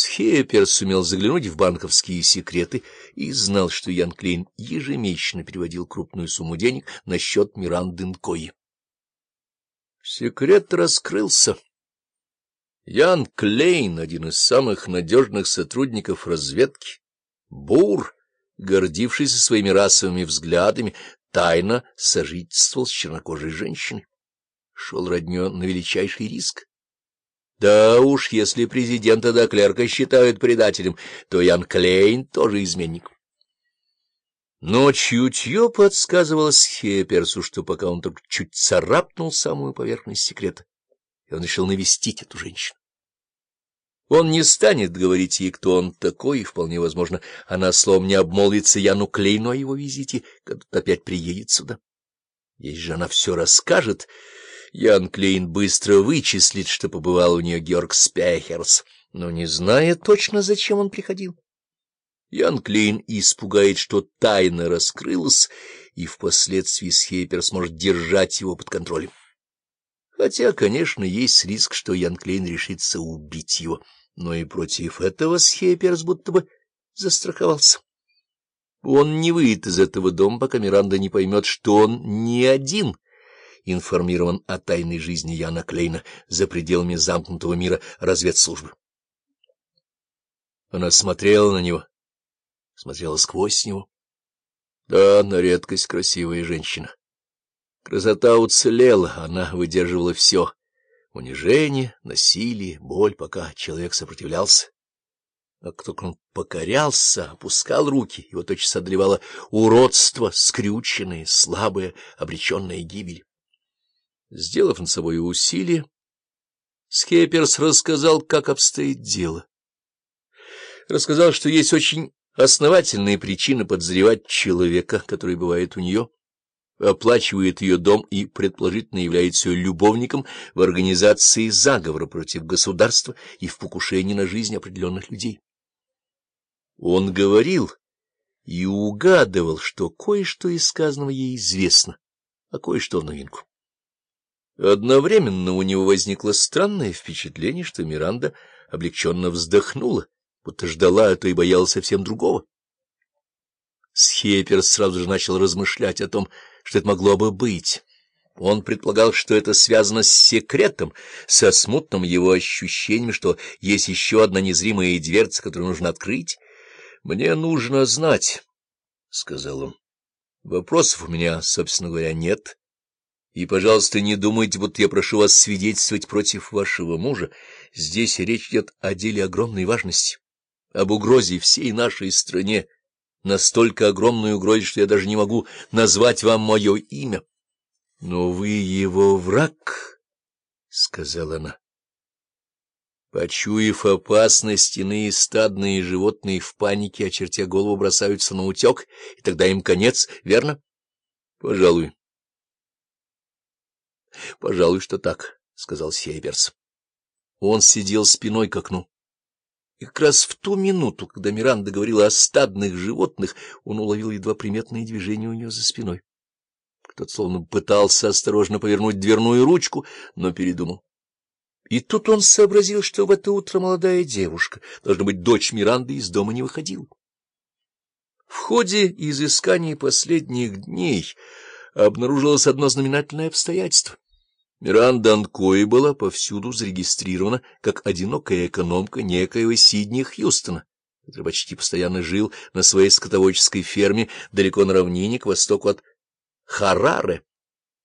Схепер сумел заглянуть в банковские секреты и знал, что Ян Клейн ежемесячно переводил крупную сумму денег на счет Миранды Нкои. Секрет раскрылся. Ян Клейн, один из самых надежных сотрудников разведки, Бур, гордившийся своими расовыми взглядами, тайно сожительствовал с чернокожей женщиной. Шел роднё на величайший риск. Да уж, если президента до клерка считают предателем, то Ян Клейн тоже изменник. Но чутье подсказывало Схеперсу, что пока он только чуть царапнул самую поверхность секрета, и он решил навестить эту женщину. Он не станет говорить ей, кто он такой, и, вполне возможно, она словом не обмолвится Яну Клейну о его визите, когда опять приедет сюда. Если же она все расскажет, Ян Клейн быстро вычислит, что побывал у нее Георг Спехерс, но не зная точно, зачем он приходил. Ян Клейн испугает, что тайна раскрылась, и впоследствии Схейпер сможет держать его под контролем. Хотя, конечно, есть риск, что Ян Клейн решится убить его, но и против этого Схейперс будто бы застраховался. Он не выйдет из этого дома, пока Миранда не поймет, что он не один — информирован о тайной жизни Яна Клейна за пределами замкнутого мира разведслужбы. Она смотрела на него, смотрела сквозь него. Да, на редкость красивая женщина. Красота уцелела, она выдерживала все — унижение, насилие, боль, пока человек сопротивлялся. А кто он покорялся, опускал руки, его тотчас одолевало уродство, скрюченное, слабое, обреченное гибель. Сделав над собой усилие, Скеперс рассказал, как обстоит дело. Рассказал, что есть очень основательные причины подозревать человека, который бывает у нее, оплачивает ее дом и предположительно является ее любовником в организации заговора против государства и в покушении на жизнь определенных людей. Он говорил и угадывал, что кое-что из сказанного ей известно, а кое-что новинку. Одновременно у него возникло странное впечатление, что Миранда облегченно вздохнула, будто ждала, а то и боялась совсем другого. Схепер сразу же начал размышлять о том, что это могло бы быть. Он предполагал, что это связано с секретом, со смутным его ощущением, что есть еще одна незримая дверца, которую нужно открыть. — Мне нужно знать, — сказал он. — Вопросов у меня, собственно говоря, нет. И, пожалуйста, не думайте, будто я прошу вас свидетельствовать против вашего мужа. Здесь речь идет о деле огромной важности, об угрозе всей нашей стране, настолько огромной угрозе, что я даже не могу назвать вам мое имя. — Но вы его враг, — сказала она. Почуяв опасность, иные стадные животные в панике, очертя голову, бросаются на утек, и тогда им конец, верно? — Пожалуй. — Пожалуй, что так, — сказал Сейберс. Он сидел спиной к окну. И как раз в ту минуту, когда Миранда говорила о стадных животных, он уловил едва приметные движения у нее за спиной. Кто-то словно пытался осторожно повернуть дверную ручку, но передумал. И тут он сообразил, что в это утро молодая девушка, должна быть дочь Миранды, из дома не выходила. В ходе изысканий последних дней обнаружилось одно знаменательное обстоятельство. Миранда Анкои была повсюду зарегистрирована как одинокая экономка некоего Сидни Хьюстона, который почти постоянно жил на своей скотоводческой ферме далеко на равнине к востоку от Хараре.